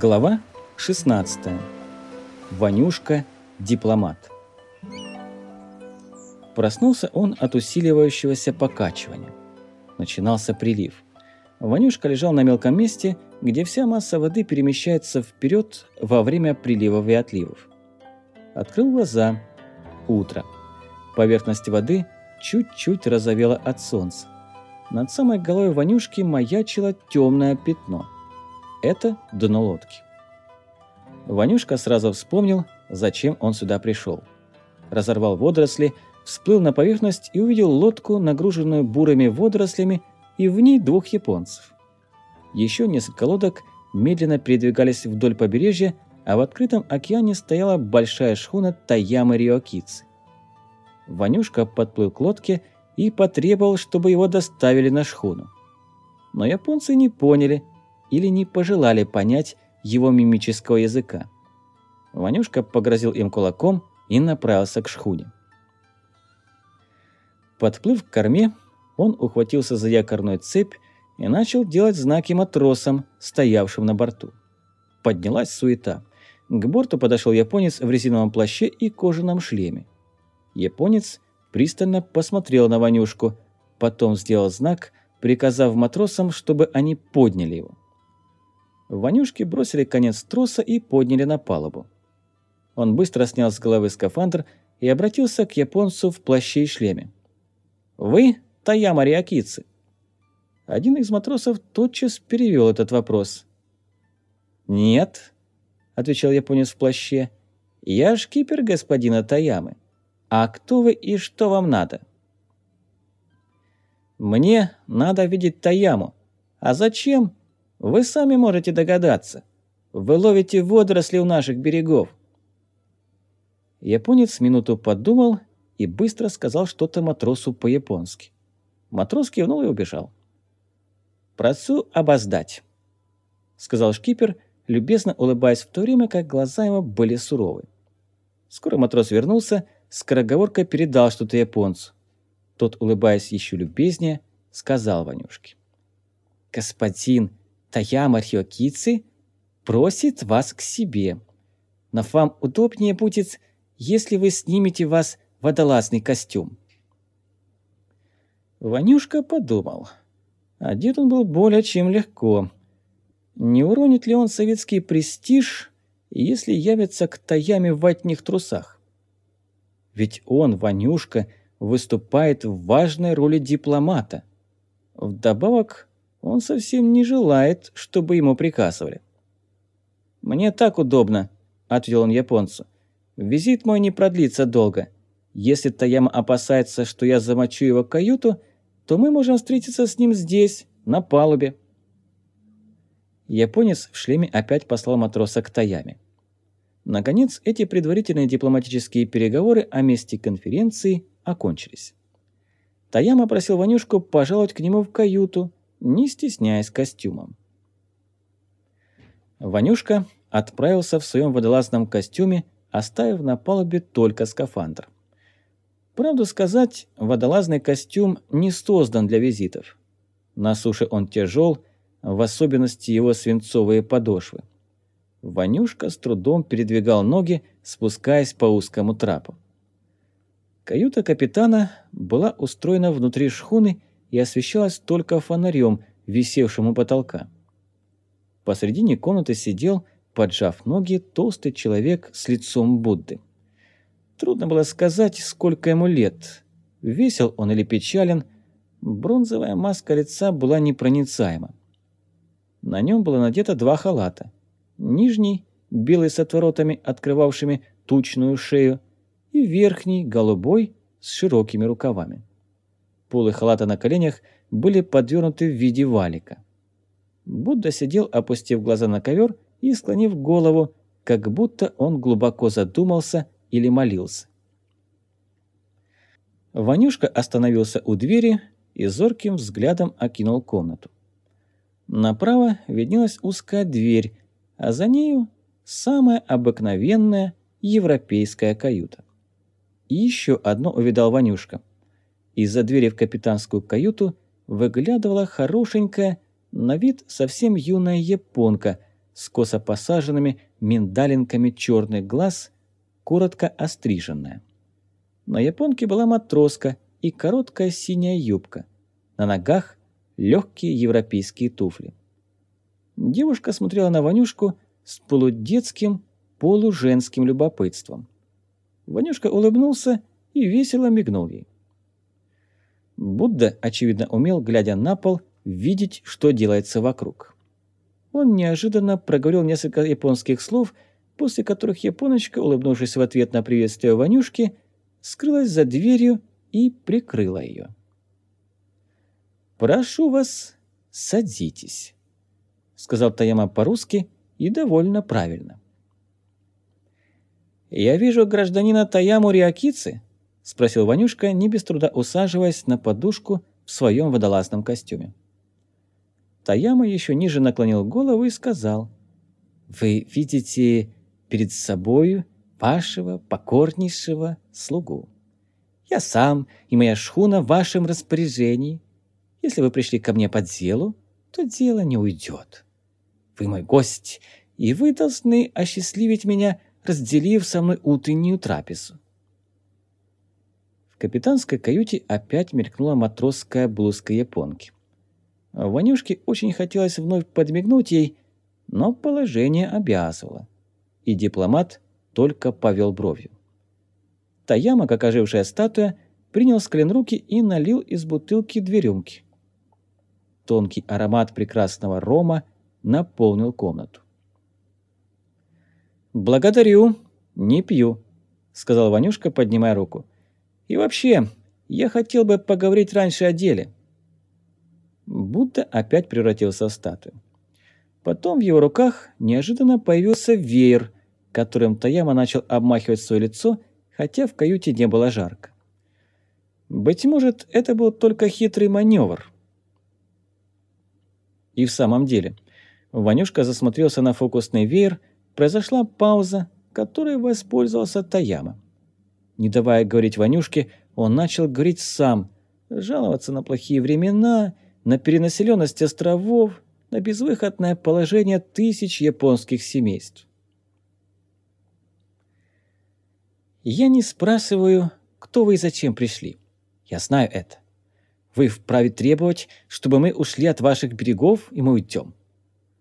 Глава 16. Ванюшка – дипломат. Проснулся он от усиливающегося покачивания. Начинался прилив. Ванюшка лежал на мелком месте, где вся масса воды перемещается вперед во время приливов и отливов. Открыл глаза. Утро. Поверхность воды чуть-чуть разовела от солнца. Над самой головой Ванюшки маячило темное пятно – это дно лодки. Ванюшка сразу вспомнил, зачем он сюда пришел. Разорвал водоросли, всплыл на поверхность и увидел лодку, нагруженную бурыми водорослями, и в ней двух японцев. Еще несколько лодок медленно передвигались вдоль побережья, а в открытом океане стояла большая шхуна Таямы Риокицы. Ванюшка подплыл к лодке и потребовал, чтобы его доставили на шхуну. Но японцы не поняли – или не пожелали понять его мимического языка. Ванюшка погрозил им кулаком и направился к шхуне. Подплыв к корме, он ухватился за якорную цепь и начал делать знаки матросам, стоявшим на борту. Поднялась суета. К борту подошел японец в резиновом плаще и кожаном шлеме. Японец пристально посмотрел на Ванюшку, потом сделал знак, приказав матросам, чтобы они подняли его. Ванюшке бросили конец троса и подняли на палубу. Он быстро снял с головы скафандр и обратился к японцу в плаще и шлеме. «Вы Таяма Риакицы?» Один из матросов тотчас перевел этот вопрос. «Нет», — отвечал японец в плаще, — «я шкипер господина Таямы. А кто вы и что вам надо?» «Мне надо видеть Таяму. А зачем?» Вы сами можете догадаться. Вы ловите водоросли у наших берегов. Японец минуту подумал и быстро сказал что-то матросу по-японски. Матрос кивнул и убежал. «Прошу обоздать», — сказал шкипер, любезно улыбаясь в то время, как глаза его были суровы. Скоро матрос вернулся, скороговоркой передал что-то японцу. Тот, улыбаясь еще любезнее, сказал Ванюшке. «Господин, Таяма Рьокицы просит вас к себе. Но вам удобнее будет, если вы снимете вас водолазный костюм. Ванюшка подумал. Одет он был более чем легко. Не уронит ли он советский престиж, если явится к Таяме в ватних трусах? Ведь он, Ванюшка, выступает в важной роли дипломата. Вдобавок, он совсем не желает, чтобы ему приказывали. «Мне так удобно», – ответил он японцу. «Визит мой не продлится долго. Если Таяма опасается, что я замочу его каюту, то мы можем встретиться с ним здесь, на палубе». Японец в шлеме опять послал матроса к Таяме. Наконец, эти предварительные дипломатические переговоры о месте конференции окончились. Таяма просил Ванюшку пожаловать к нему в каюту, не стесняясь костюмом. Ванюшка отправился в своем водолазном костюме, оставив на палубе только скафандр. Правду сказать, водолазный костюм не создан для визитов. На суше он тяжел, в особенности его свинцовые подошвы. Ванюшка с трудом передвигал ноги, спускаясь по узкому трапу. Каюта капитана была устроена внутри шхуны и освещалась только фонарем, висевшим у потолка. Посредине комнаты сидел, поджав ноги, толстый человек с лицом Будды. Трудно было сказать, сколько ему лет. Весел он или печален, бронзовая маска лица была непроницаема. На нем было надето два халата. Нижний, белый с отворотами, открывавшими тучную шею, и верхний, голубой, с широкими рукавами. Полы халата на коленях были подвернуты в виде валика. Будда сидел, опустив глаза на ковер и склонив голову, как будто он глубоко задумался или молился. Ванюшка остановился у двери и зорким взглядом окинул комнату. Направо виднелась узкая дверь, а за нею самая обыкновенная европейская каюта. И еще одно увидал Ванюшка. Из-за двери в капитанскую каюту выглядывала хорошенькая, на вид совсем юная японка с косо посаженными миндалинками черных глаз, коротко остриженная. На японке была матроска и короткая синяя юбка. На ногах легкие европейские туфли. Девушка смотрела на Ванюшку с полудетским, полуженским любопытством. Ванюшка улыбнулся и весело мигнул ей. Будда, очевидно, умел, глядя на пол, видеть, что делается вокруг. Он неожиданно проговорил несколько японских слов, после которых японочка, улыбнувшись в ответ на приветствие Ванюшки, скрылась за дверью и прикрыла ее. «Прошу вас, садитесь», — сказал Таяма по-русски и довольно правильно. «Я вижу гражданина Таяму Риакицы», — спросил Ванюшка, не без труда усаживаясь на подушку в своем водолазном костюме. Таяма еще ниже наклонил голову и сказал, «Вы видите перед собою вашего покорнейшего слугу. Я сам и моя шхуна в вашем распоряжении. Если вы пришли ко мне по делу, то дело не уйдет. Вы мой гость, и вы должны осчастливить меня, разделив со мной утреннюю трапезу. Капитанской каюте опять мелькнула матросская блузка японки. Ванюшке очень хотелось вновь подмигнуть ей, но положение обязывало. И дипломат только повел бровью. Таяма, как ожившая статуя, принял с руки и налил из бутылки две рюмки. Тонкий аромат прекрасного рома наполнил комнату. «Благодарю, не пью», — сказал Ванюшка, поднимая руку. «И вообще, я хотел бы поговорить раньше о деле». Будда опять превратился в статую. Потом в его руках неожиданно появился веер, которым Таяма начал обмахивать свое лицо, хотя в каюте не было жарко. Быть может, это был только хитрый маневр. И в самом деле, Ванюшка засмотрелся на фокусный веер, произошла пауза, которой воспользовался Таяма. Не давая говорить Ванюшке, он начал говорить сам, жаловаться на плохие времена, на перенаселенность островов, на безвыходное положение тысяч японских семейств. Я не спрашиваю, кто вы и зачем пришли. Я знаю это. Вы вправе требовать, чтобы мы ушли от ваших берегов, и мы уйдем.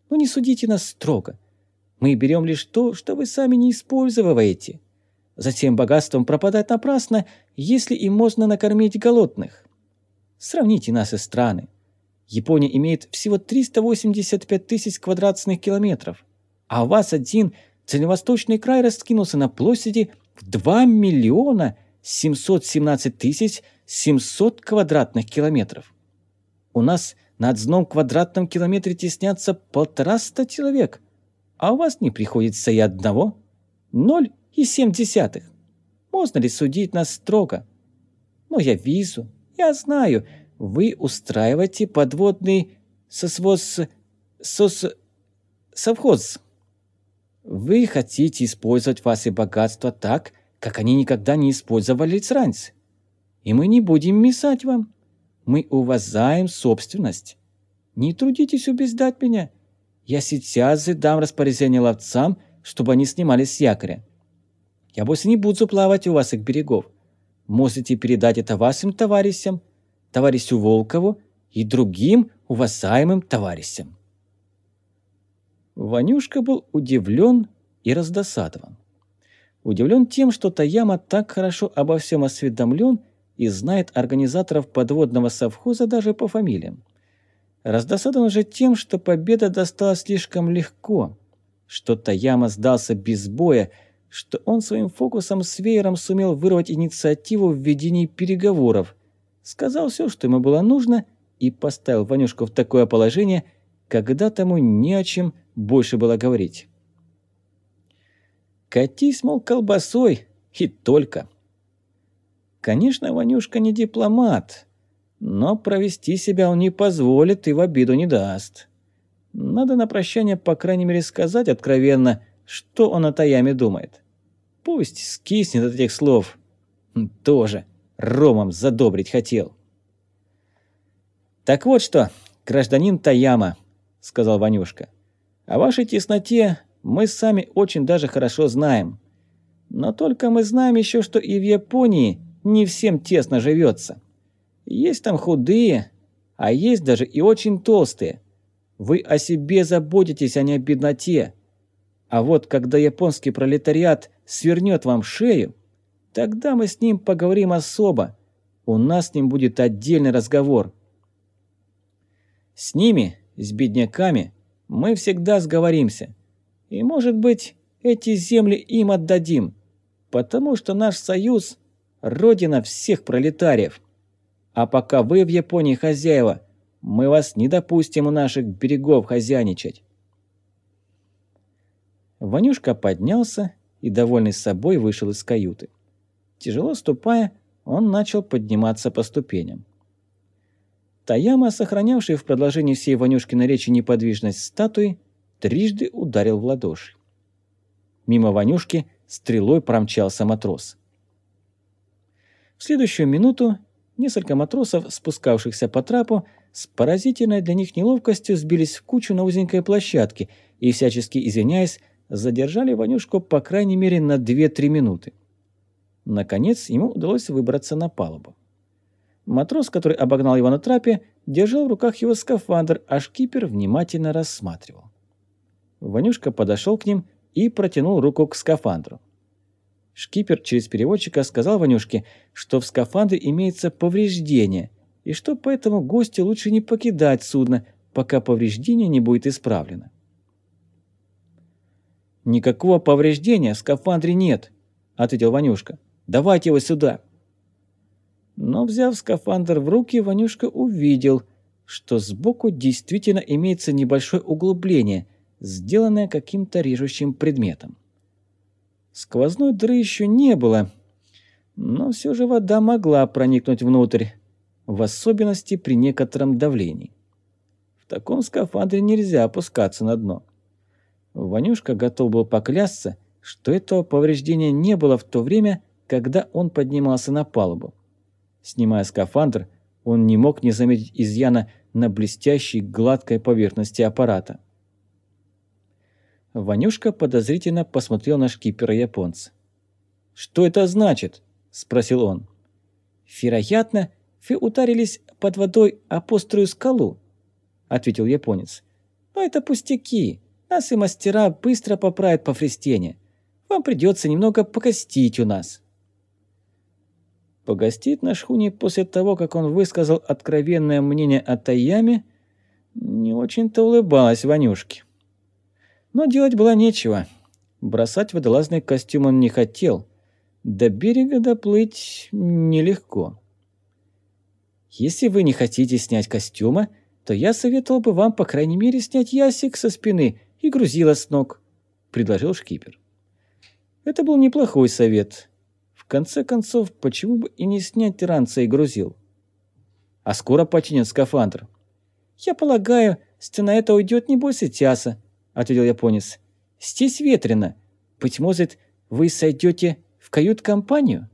Но не судите нас строго. Мы берем лишь то, что вы сами не используете. Затем богатством пропадать напрасно, если им можно накормить голодных. Сравните наши страны. Япония имеет всего 385 тысяч квадратных километров, а у вас один дальневосточный край раскинулся на площади в 2 миллиона 717 тысяч 700 квадратных километров. У нас на одном квадратном километре теснятся полтораста человек, а у вас не приходится и одного. Ноль и семь десятых. Можно ли судить нас строго? Но я вижу, я знаю, вы устраиваете подводный сосвоз... сос... совхоз. Вы хотите использовать ваши богатства так, как они никогда не использовались раньше. И мы не будем мешать вам. Мы уважаем собственность. Не трудитесь убеждать меня. Я сейчас же дам распоряжение ловцам, чтобы они снимались с якоря. Я больше не буду плавать у вас их берегов. Можете передать это вашим товарищам, товарищу Волкову и другим уважаемым товарищам. Ванюшка был удивлен и раздосадован. Удивлен тем, что Таяма так хорошо обо всем осведомлен и знает организаторов подводного совхоза даже по фамилиям. Раздосадован же тем, что победа досталась слишком легко, что Таяма сдался без боя, что он своим фокусом с веером сумел вырвать инициативу в ведении переговоров, сказал все, что ему было нужно, и поставил Ванюшку в такое положение, когда тому не о чем больше было говорить. «Катись, мол, колбасой, и только». Конечно, Ванюшка не дипломат, но провести себя он не позволит и в обиду не даст. Надо на прощание, по крайней мере, сказать откровенно, что он о Таяме думает. Пусть скиснет от этих слов. Тоже ромом задобрить хотел. «Так вот что, гражданин Таяма», — сказал Ванюшка. О вашей тесноте мы сами очень даже хорошо знаем. Но только мы знаем еще, что и в Японии не всем тесно живется. Есть там худые, а есть даже и очень толстые. Вы о себе заботитесь, а не о бедноте. А вот когда японский пролетариат свернет вам шею, тогда мы с ним поговорим особо. У нас с ним будет отдельный разговор. С ними, с бедняками, мы всегда сговоримся. И, может быть, эти земли им отдадим, потому что наш союз – родина всех пролетариев. А пока вы в Японии хозяева, мы вас не допустим у наших берегов хозяйничать. Ванюшка поднялся и, довольный собой, вышел из каюты. Тяжело ступая, он начал подниматься по ступеням. Таяма, сохранявший в продолжении всей Ванюшкиной речи неподвижность статуи, трижды ударил в ладоши. Мимо Ванюшки стрелой промчался матрос. В следующую минуту несколько матросов, спускавшихся по трапу, с поразительной для них неловкостью сбились в кучу на узенькой площадке и, всячески извиняясь, задержали Ванюшку по крайней мере на 2-3 минуты. Наконец ему удалось выбраться на палубу. Матрос, который обогнал его на трапе, держал в руках его скафандр, а шкипер внимательно рассматривал. Ванюшка подошел к ним и протянул руку к скафандру. Шкипер через переводчика сказал Ванюшке, что в скафандре имеется повреждение, и что поэтому гостю лучше не покидать судно, пока повреждение не будет исправлено. «Никакого повреждения в скафандре нет», — ответил Ванюшка. «Давайте его сюда». Но, взяв скафандр в руки, Ванюшка увидел, что сбоку действительно имеется небольшое углубление, сделанное каким-то режущим предметом. Сквозной дыры еще не было, но все же вода могла проникнуть внутрь, в особенности при некотором давлении. В таком скафандре нельзя опускаться на дно. Ванюшка готов был поклясться, что этого повреждения не было в то время, когда он поднимался на палубу. Снимая скафандр, он не мог не заметить изъяна на блестящей гладкой поверхности аппарата. Ванюшка подозрительно посмотрел на шкипера японца. «Что это значит?» – спросил он. «Вероятно, вы ударились под водой о пострую скалу», – ответил японец. «Но это пустяки. Нас и мастера быстро поправят по фрестене. Вам придется немного погостить у нас». Погостить на шхуне после того, как он высказал откровенное мнение о Таяме, не очень-то улыбалась Ванюшке. Но делать было нечего. Бросать водолазный костюм он не хотел. До берега доплыть нелегко. Если вы не хотите снять костюма, то я советовал бы вам, по крайней мере, снять ясик со спины и грузила с ног», – предложил шкипер. Это был неплохой совет. В конце концов, почему бы и не снять ранца и грузил? А скоро починят скафандр. «Я полагаю, стена это уйдет не больше часа», – ответил японец. «Здесь ветрено. Быть может, вы сойдете в кают-компанию?»